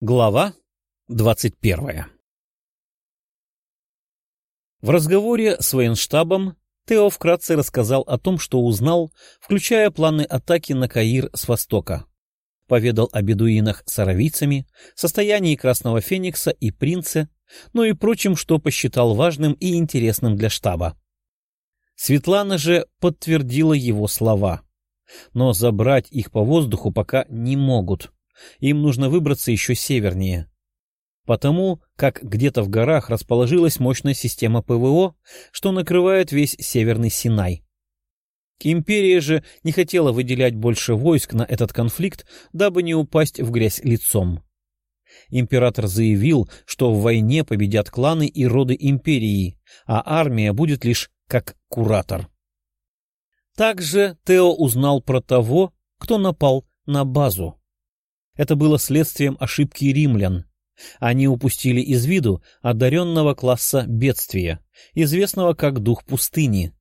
Глава двадцать первая В разговоре с военштабом Тео вкратце рассказал о том, что узнал, включая планы атаки на Каир с востока. Поведал о бедуинах с аравийцами, состоянии Красного Феникса и Принца, ну и прочим, что посчитал важным и интересным для штаба. Светлана же подтвердила его слова. Но забрать их по воздуху пока не могут — им нужно выбраться еще севернее. Потому как где-то в горах расположилась мощная система ПВО, что накрывает весь северный Синай. Империя же не хотела выделять больше войск на этот конфликт, дабы не упасть в грязь лицом. Император заявил, что в войне победят кланы и роды империи, а армия будет лишь как куратор. Также Тео узнал про того, кто напал на базу. Это было следствием ошибки римлян. Они упустили из виду одаренного класса бедствия, известного как дух пустыни.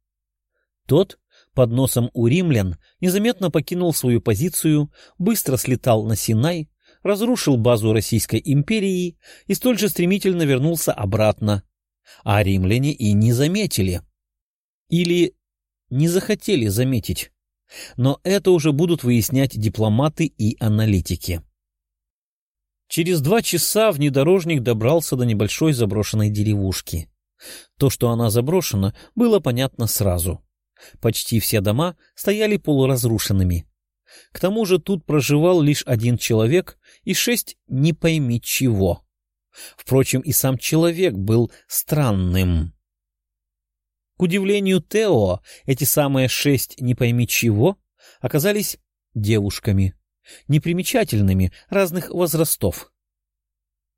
Тот, под носом у римлян, незаметно покинул свою позицию, быстро слетал на Синай, разрушил базу Российской империи и столь же стремительно вернулся обратно. А римляне и не заметили. Или не захотели заметить. Но это уже будут выяснять дипломаты и аналитики. Через два часа внедорожник добрался до небольшой заброшенной деревушки. То, что она заброшена, было понятно сразу. Почти все дома стояли полуразрушенными. К тому же тут проживал лишь один человек и шесть не пойми чего. Впрочем, и сам человек был странным. К удивлению Тео, эти самые шесть не пойми чего оказались девушками непримечательными, разных возрастов.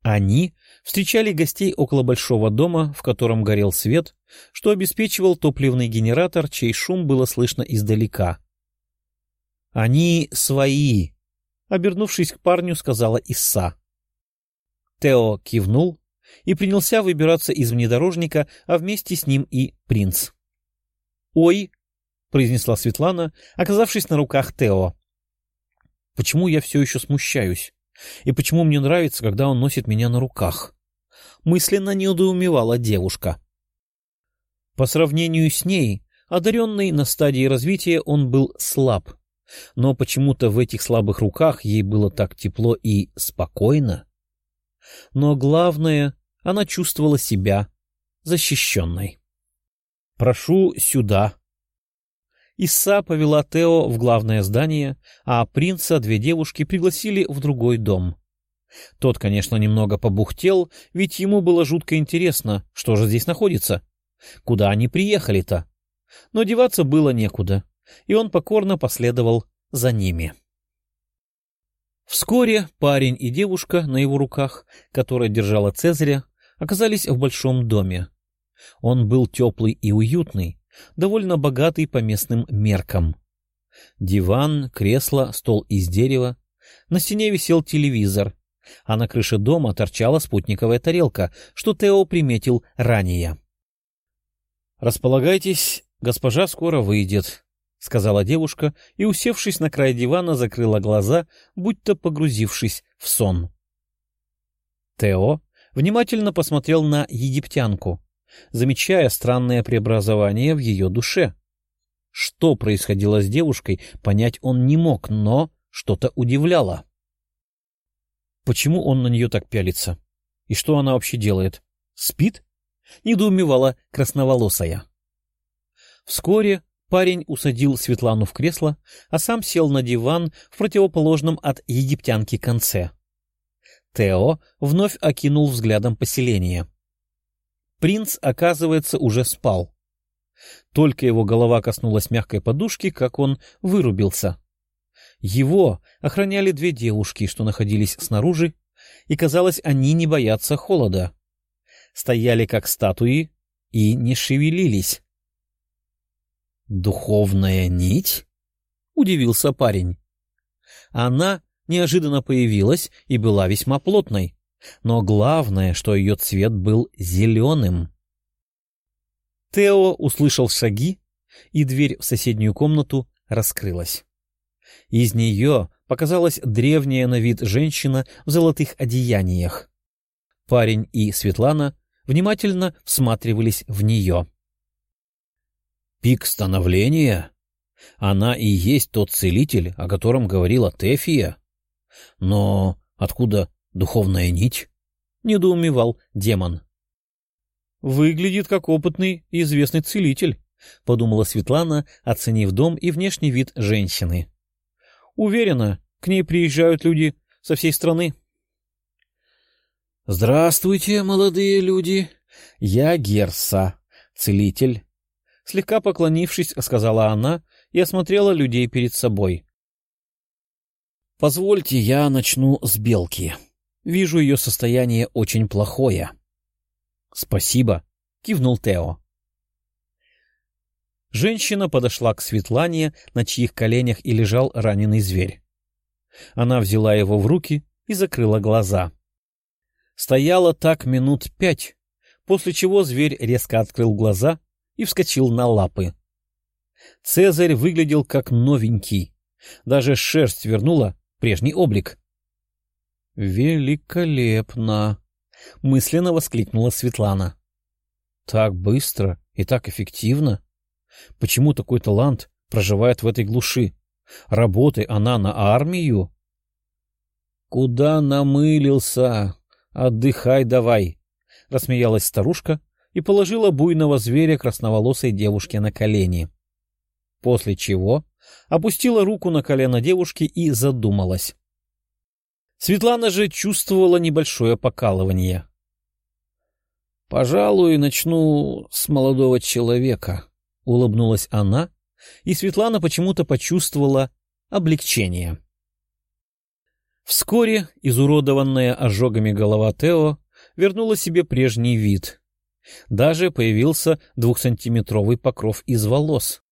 Они встречали гостей около большого дома, в котором горел свет, что обеспечивал топливный генератор, чей шум было слышно издалека. «Они свои», — обернувшись к парню, сказала Исса. Тео кивнул и принялся выбираться из внедорожника, а вместе с ним и принц. «Ой», — произнесла Светлана, оказавшись на руках Тео. Почему я все еще смущаюсь? И почему мне нравится, когда он носит меня на руках? Мысленно недоумевала девушка. По сравнению с ней, одаренный на стадии развития, он был слаб. Но почему-то в этих слабых руках ей было так тепло и спокойно. Но главное, она чувствовала себя защищенной. «Прошу сюда», Иса повела Тео в главное здание, а принца две девушки пригласили в другой дом. Тот, конечно, немного побухтел, ведь ему было жутко интересно, что же здесь находится. Куда они приехали-то? Но деваться было некуда, и он покорно последовал за ними. Вскоре парень и девушка на его руках, которая держала Цезаря, оказались в большом доме. Он был теплый и уютный, довольно богатый по местным меркам. Диван, кресло, стол из дерева. На стене висел телевизор, а на крыше дома торчала спутниковая тарелка, что Тео приметил ранее. «Располагайтесь, госпожа скоро выйдет», — сказала девушка и, усевшись на край дивана, закрыла глаза, будто погрузившись в сон. Тео внимательно посмотрел на египтянку замечая странное преобразование в ее душе. Что происходило с девушкой, понять он не мог, но что-то удивляло. Почему он на нее так пялится? И что она вообще делает? Спит? Недоумевала красноволосая. Вскоре парень усадил Светлану в кресло, а сам сел на диван в противоположном от египтянки конце. Тео вновь окинул взглядом поселение — Принц, оказывается, уже спал. Только его голова коснулась мягкой подушки, как он вырубился. Его охраняли две девушки, что находились снаружи, и, казалось, они не боятся холода. Стояли как статуи и не шевелились. «Духовная нить?» — удивился парень. Она неожиданно появилась и была весьма плотной. Но главное, что ее цвет был зеленым. Тео услышал шаги, и дверь в соседнюю комнату раскрылась. Из нее показалась древняя на вид женщина в золотых одеяниях. Парень и Светлана внимательно всматривались в нее. «Пик становления? Она и есть тот целитель, о котором говорила Тефия? Но откуда духовная нить?» — недоумевал демон. «Выглядит как опытный и известный целитель», — подумала Светлана, оценив дом и внешний вид женщины. «Уверена, к ней приезжают люди со всей страны». «Здравствуйте, молодые люди. Я Герса, целитель». Слегка поклонившись, сказала она и осмотрела людей перед собой. «Позвольте, я начну с белки. Вижу, ее состояние очень плохое». «Спасибо», — кивнул Тео. Женщина подошла к Светлане, на чьих коленях и лежал раненый зверь. Она взяла его в руки и закрыла глаза. Стояла так минут пять, после чего зверь резко открыл глаза и вскочил на лапы. Цезарь выглядел как новенький. Даже шерсть вернула прежний облик. «Великолепно!» — мысленно воскликнула Светлана. «Так быстро и так эффективно!» Почему такой талант проживает в этой глуши? Работай она на армию? Куда намылился? Отдыхай давай, рассмеялась старушка и положила буйного зверя красноволосой девушке на колени. После чего опустила руку на колено девушки и задумалась. Светлана же чувствовала небольшое покалывание. «Пожалуй, начну с молодого человека», — улыбнулась она, и Светлана почему-то почувствовала облегчение. Вскоре изуродованная ожогами голова Тео вернула себе прежний вид. Даже появился двухсантиметровый покров из волос.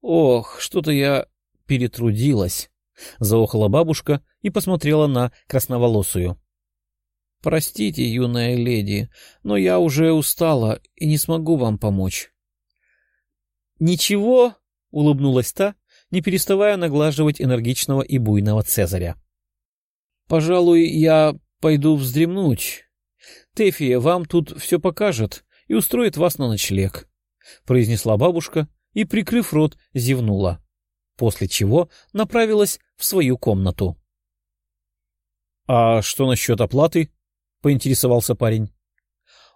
«Ох, что-то я перетрудилась», — заохала бабушка и посмотрела на красноволосую. «Простите, юная леди, но я уже устала и не смогу вам помочь». «Ничего», — улыбнулась та, не переставая наглаживать энергичного и буйного Цезаря. «Пожалуй, я пойду вздремнуть. Тефия вам тут все покажет и устроит вас на ночлег», — произнесла бабушка и, прикрыв рот, зевнула, после чего направилась в свою комнату. «А что насчет оплаты?» — поинтересовался парень.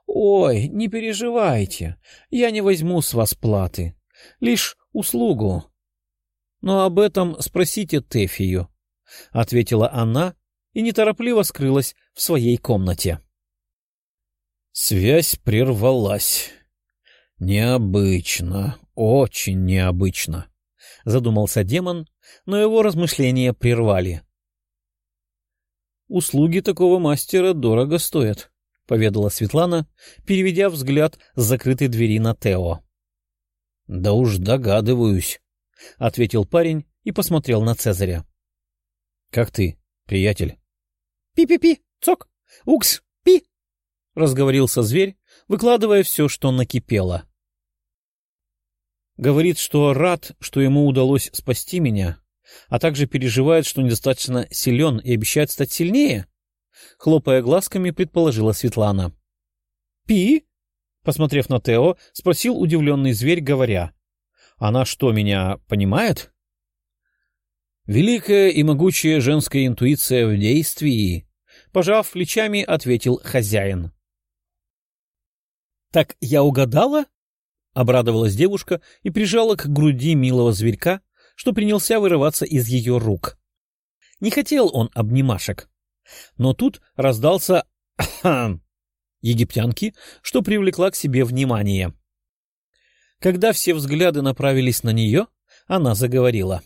«Ой, не переживайте, я не возьму с вас платы лишь услугу. Но об этом спросите Тефию, — ответила она и неторопливо скрылась в своей комнате. Связь прервалась. Необычно, очень необычно, — задумался демон, но его размышления прервали. «Услуги такого мастера дорого стоят», — поведала Светлана, переведя взгляд с закрытой двери на Тео. — Да уж догадываюсь, — ответил парень и посмотрел на Цезаря. — Как ты, приятель? Пи-пи-пи, цок, укс, пи, — разговорился зверь, выкладывая все, что накипело. Говорит, что рад, что ему удалось спасти меня, а также переживает, что недостаточно силен и обещает стать сильнее? Хлопая глазками, предположила Светлана. — Пи? Посмотрев на Тео, спросил удивленный зверь, говоря. «Она что, меня понимает?» «Великая и могучая женская интуиция в действии», — пожав плечами, ответил хозяин. «Так я угадала?» — обрадовалась девушка и прижала к груди милого зверька, что принялся вырываться из ее рук. Не хотел он обнимашек. Но тут раздался египтянки, что привлекла к себе внимание. Когда все взгляды направились на нее, она заговорила.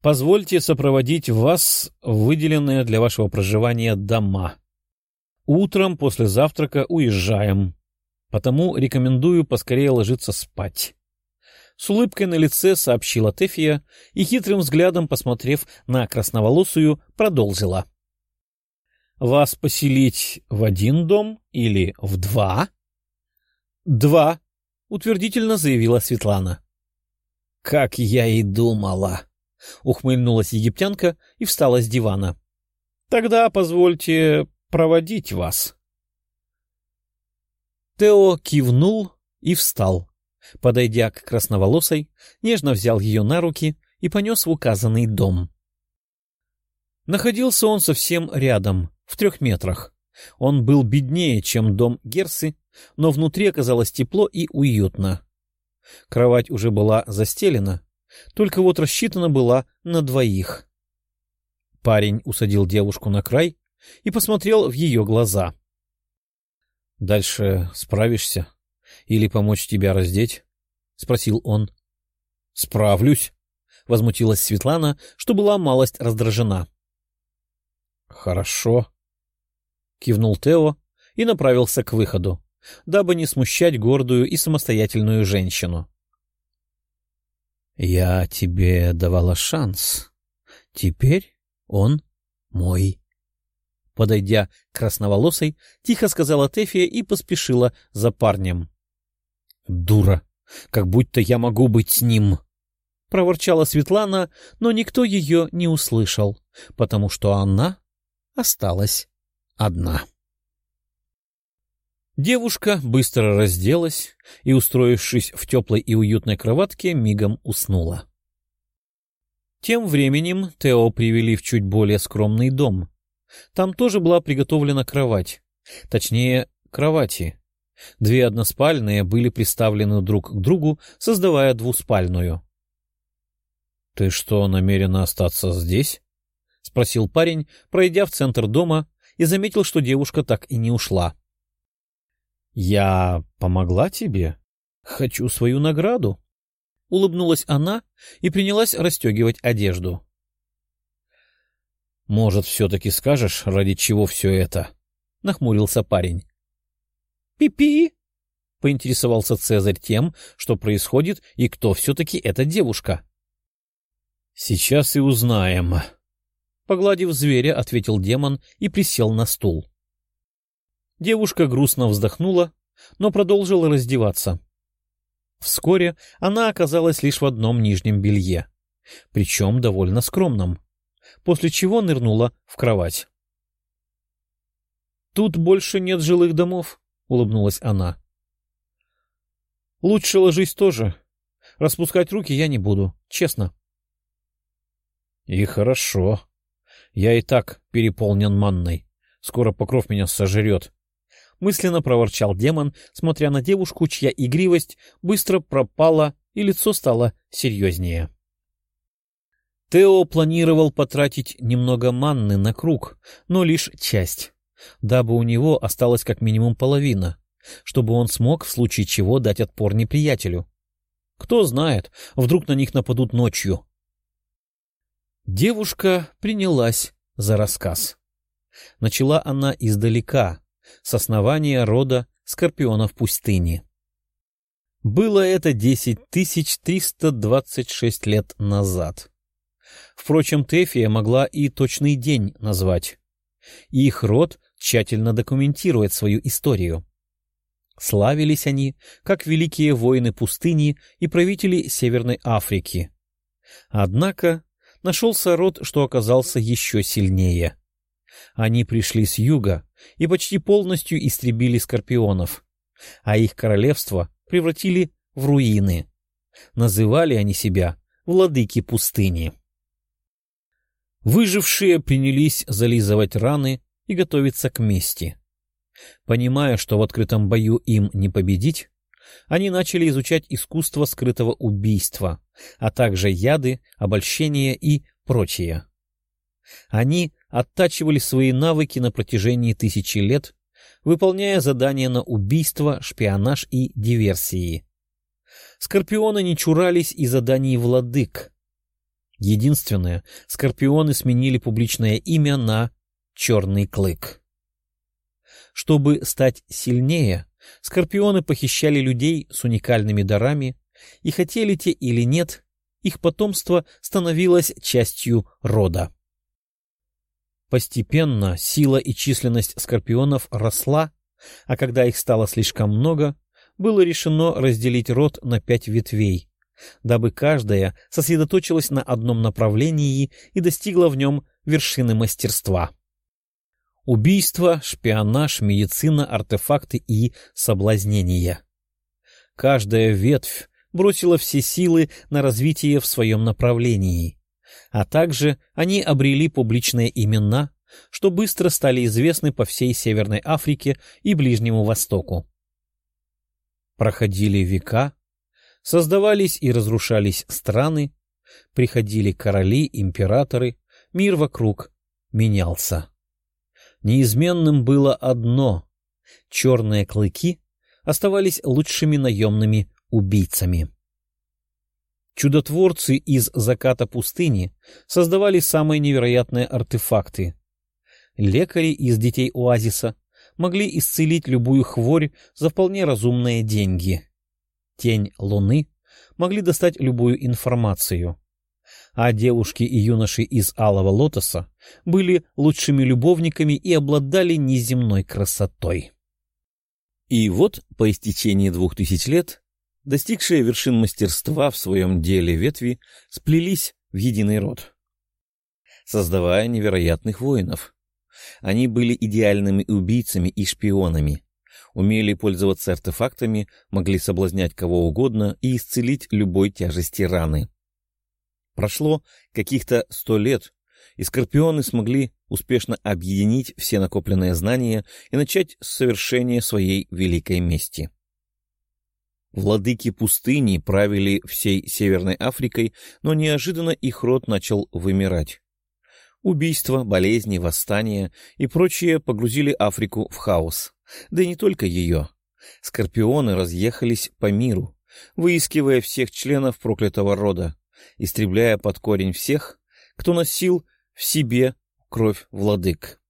«Позвольте сопроводить вас в выделенные для вашего проживания дома. Утром после завтрака уезжаем, потому рекомендую поскорее ложиться спать». С улыбкой на лице сообщила Тефия и хитрым взглядом, посмотрев на красноволосую, продолжила. — вас поселить в один дом или в два? — Два, — утвердительно заявила Светлана. — Как я и думала, — ухмыльнулась египтянка и встала с дивана. — Тогда позвольте проводить вас. Тео кивнул и встал. Подойдя к красноволосой, нежно взял ее на руки и понес в указанный дом. Находился он совсем рядом, в трех метрах. Он был беднее, чем дом Герсы, но внутри оказалось тепло и уютно. Кровать уже была застелена, только вот рассчитана была на двоих. Парень усадил девушку на край и посмотрел в ее глаза. — Дальше справишься? Или помочь тебя раздеть? — спросил он. — Справлюсь, — возмутилась Светлана, что была малость раздражена. — Хорошо, — кивнул Тео и направился к выходу, дабы не смущать гордую и самостоятельную женщину. — Я тебе давала шанс. Теперь он мой. Подойдя к красноволосой, тихо сказала Тефия и поспешила за парнем. — Дура! Как будто я могу быть с ним! — проворчала Светлана, но никто ее не услышал, потому что она осталась одна. Девушка быстро разделась и, устроившись в теплой и уютной кроватке, мигом уснула. Тем временем Тео привели в чуть более скромный дом. Там тоже была приготовлена кровать. Точнее, кровати. Две односпальные были приставлены друг к другу, создавая двуспальную. — Ты что, намерена остаться здесь? — спросил парень, пройдя в центр дома, и заметил, что девушка так и не ушла. — Я помогла тебе? Хочу свою награду. Улыбнулась она и принялась расстегивать одежду. — Может, все-таки скажешь, ради чего все это? — нахмурился парень. «Пи — поинтересовался Цезарь тем, что происходит и кто все-таки эта девушка. — Сейчас и узнаем. Погладив зверя, ответил демон и присел на стул. Девушка грустно вздохнула, но продолжила раздеваться. Вскоре она оказалась лишь в одном нижнем белье, причем довольно скромном, после чего нырнула в кровать. «Тут больше нет жилых домов», — улыбнулась она. «Лучше ложись тоже. Распускать руки я не буду, честно». «И хорошо. Я и так переполнен манной. Скоро покров меня сожрет», — мысленно проворчал демон, смотря на девушку, чья игривость быстро пропала и лицо стало серьезнее. Тео планировал потратить немного манны на круг, но лишь часть дабы у него осталась как минимум половина, чтобы он смог в случае чего дать отпор неприятелю. Кто знает, вдруг на них нападут ночью. Девушка принялась за рассказ. Начала она издалека, с основания рода скорпионов пустыни. Было это десять тысяч триста двадцать шесть лет назад. Впрочем, Тефия могла и точный день назвать. Их род тщательно документирует свою историю. Славились они, как великие воины пустыни и правители Северной Африки. Однако нашелся род, что оказался еще сильнее. Они пришли с юга и почти полностью истребили скорпионов, а их королевство превратили в руины. Называли они себя владыки пустыни. Выжившие принялись зализывать раны и готовиться к мести. Понимая, что в открытом бою им не победить, они начали изучать искусство скрытого убийства, а также яды, обольщения и прочее. Они оттачивали свои навыки на протяжении тысячи лет, выполняя задания на убийство, шпионаж и диверсии. Скорпионы не чурались и заданий владык. Единственное, скорпионы сменили публичное имя на черный клык. Чтобы стать сильнее, скорпионы похищали людей с уникальными дарами, и хотели те или нет, их потомство становилось частью рода. Постепенно сила и численность скорпионов росла, а когда их стало слишком много, было решено разделить род на пять ветвей, дабы каждая сосредоточилась на одном направлении и достигла в нем вершины мастерства. Убийство, шпионаж, медицина, артефакты и соблазнение. Каждая ветвь бросила все силы на развитие в своем направлении, а также они обрели публичные имена, что быстро стали известны по всей Северной Африке и Ближнему Востоку. Проходили века, создавались и разрушались страны, приходили короли, императоры, мир вокруг менялся. Неизменным было одно — черные клыки оставались лучшими наемными убийцами. Чудотворцы из заката пустыни создавали самые невероятные артефакты. Лекари из детей оазиса могли исцелить любую хворь за вполне разумные деньги. Тень луны могли достать любую информацию. А девушки и юноши из Алого Лотоса были лучшими любовниками и обладали неземной красотой. И вот, по истечении двух тысяч лет, достигшие вершин мастерства в своем деле ветви сплелись в единый род, создавая невероятных воинов. Они были идеальными убийцами и шпионами, умели пользоваться артефактами, могли соблазнять кого угодно и исцелить любой тяжести раны. Прошло каких-то сто лет, и скорпионы смогли успешно объединить все накопленные знания и начать с совершения своей великой мести. Владыки пустыни правили всей Северной Африкой, но неожиданно их род начал вымирать. Убийства, болезни, восстания и прочее погрузили Африку в хаос. Да и не только ее. Скорпионы разъехались по миру, выискивая всех членов проклятого рода, истребляя под корень всех, кто носил в себе кровь владык.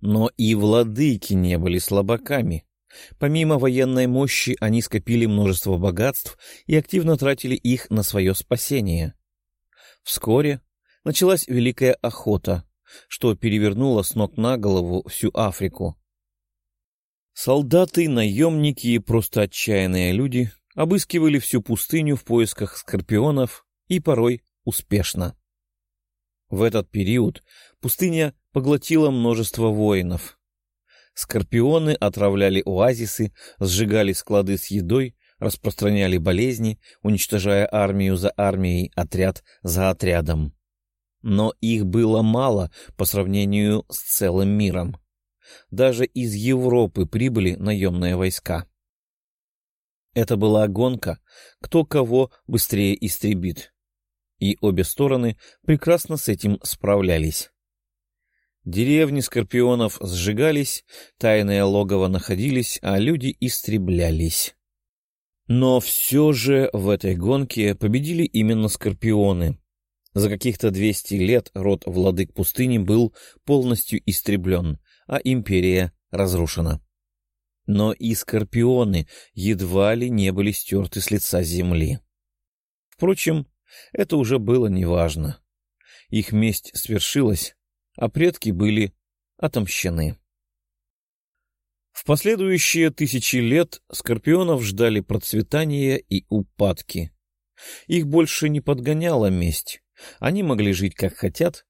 Но и владыки не были слабаками. Помимо военной мощи, они скопили множество богатств и активно тратили их на свое спасение. Вскоре началась Великая Охота, что перевернуло с ног на голову всю Африку. Солдаты, наемники и просто отчаянные люди обыскивали всю пустыню в поисках скорпионов и порой успешно. В этот период пустыня поглотила множество воинов. Скорпионы отравляли оазисы, сжигали склады с едой, распространяли болезни, уничтожая армию за армией, отряд за отрядом. Но их было мало по сравнению с целым миром. Даже из Европы прибыли наемные войска. Это была гонка, кто кого быстрее истребит. И обе стороны прекрасно с этим справлялись. Деревни скорпионов сжигались, тайные логово находились, а люди истреблялись. Но все же в этой гонке победили именно скорпионы. За каких-то 200 лет род владык пустыни был полностью истреблен, а империя разрушена. Но и скорпионы едва ли не были стерты с лица земли. Впрочем, это уже было неважно. Их месть свершилась, а предки были отомщены. В последующие тысячи лет скорпионов ждали процветания и упадки. Их больше не подгоняла месть, они могли жить как хотят,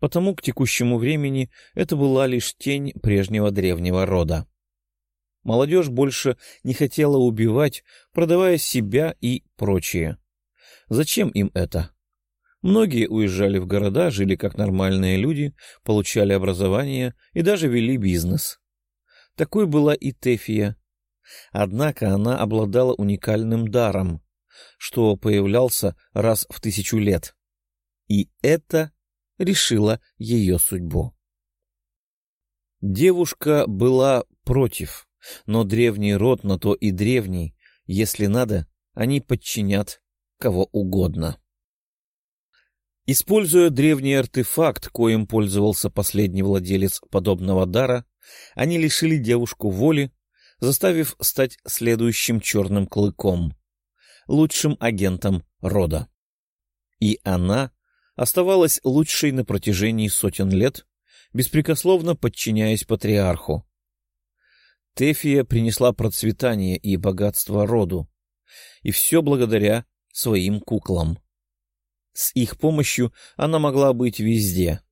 потому к текущему времени это была лишь тень прежнего древнего рода. Молодежь больше не хотела убивать, продавая себя и прочее. Зачем им это? Многие уезжали в города, жили как нормальные люди, получали образование и даже вели бизнес. Такой была и Тефия. Однако она обладала уникальным даром, что появлялся раз в тысячу лет. И это решило ее судьбу. Девушка была против, но древний род на то и древний, если надо, они подчинят кого угодно. Используя древний артефакт, коим пользовался последний владелец подобного дара, они лишили девушку воли, заставив стать следующим черным клыком, лучшим агентом рода. И она оставалась лучшей на протяжении сотен лет, беспрекословно подчиняясь патриарху. Тефия принесла процветание и богатство роду, И все благодаря своим куклам. С их помощью она могла быть везде,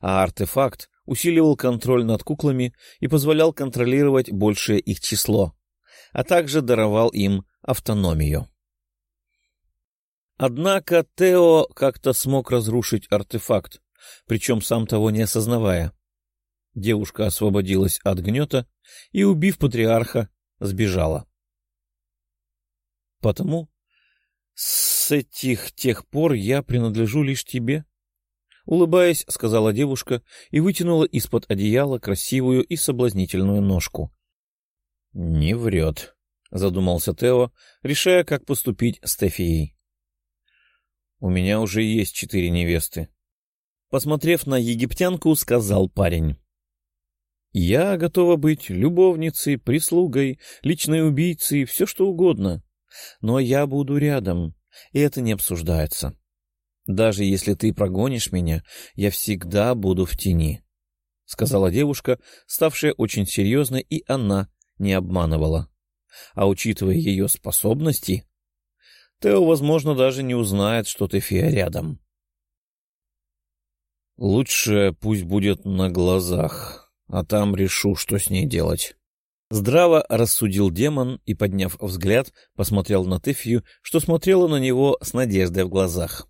а артефакт усиливал контроль над куклами и позволял контролировать большее их число, а также даровал им автономию. Однако Тео как-то смог разрушить артефакт, причем сам того не осознавая. Девушка освободилась от гнета и, убив патриарха, сбежала. Потому с этих тех пор я принадлежу лишь тебе. Улыбаясь, сказала девушка и вытянула из-под одеяла красивую и соблазнительную ножку. — Не врет, — задумался Тео, решая, как поступить с Тефией. — У меня уже есть четыре невесты. Посмотрев на египтянку, сказал парень. — Я готова быть любовницей, прислугой, личной убийцей, все что угодно. Но я буду рядом, и это не обсуждается. Даже если ты прогонишь меня, я всегда буду в тени, — сказала девушка, ставшая очень серьезной, и она не обманывала. А учитывая ее способности, Тео, возможно, даже не узнает, что ты фея рядом. Лучше пусть будет на глазах, а там решу, что с ней делать. Здраво рассудил демон и, подняв взгляд, посмотрел на Тефию, что смотрела на него с надеждой в глазах.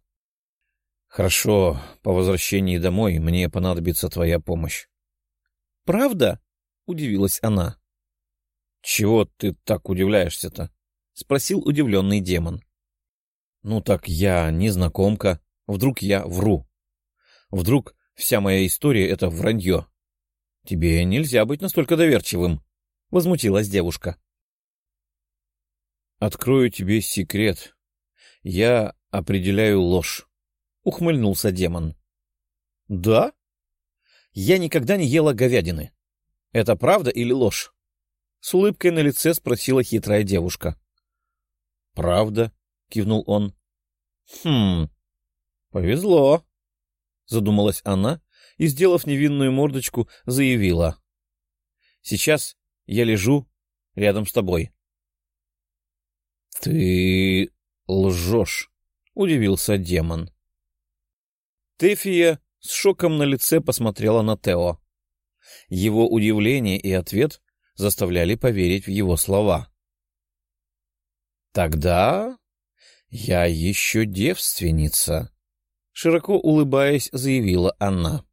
— Хорошо, по возвращении домой мне понадобится твоя помощь. — Правда? — удивилась она. — Чего ты так удивляешься-то? — спросил удивленный демон. Ну так я незнакомка. Вдруг я вру. Вдруг вся моя история — это вранье. Тебе нельзя быть настолько доверчивым, — возмутилась девушка. Открою тебе секрет. Я определяю ложь, — ухмыльнулся демон. — Да? Я никогда не ела говядины. Это правда или ложь? С улыбкой на лице спросила хитрая девушка. — Правда, — кивнул он. — Хм, повезло, — задумалась она и, сделав невинную мордочку, заявила. — Сейчас я лежу рядом с тобой. — Ты лжешь, — удивился демон. Тефия с шоком на лице посмотрела на Тео. Его удивление и ответ заставляли поверить в его слова. — Тогда «Я еще девственница», — широко улыбаясь, заявила она.